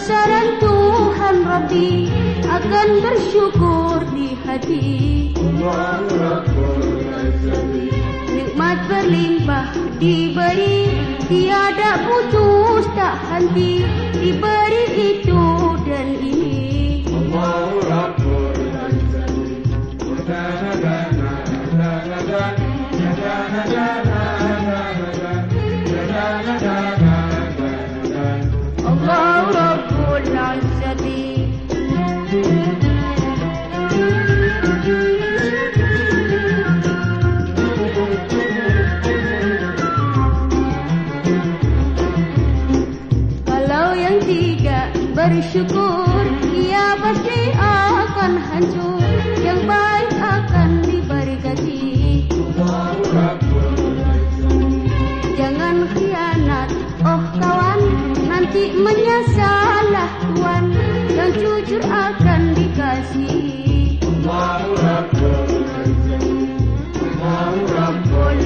saran Tuhan Rabbi akan bersyukur di hati. Nikmat berlimpah diberi Tiada putus tak henti Diberi itu dan ini. Allah Kalau yang tidak bersyukur. Ia pasti akan hancur. Yang baik akan diberi ganti jangan khianat. Oh kawan nanti menyesalah tuan. Yang jujur akan dikasih. Allahu Rabbul Izzati Allahu Rabbul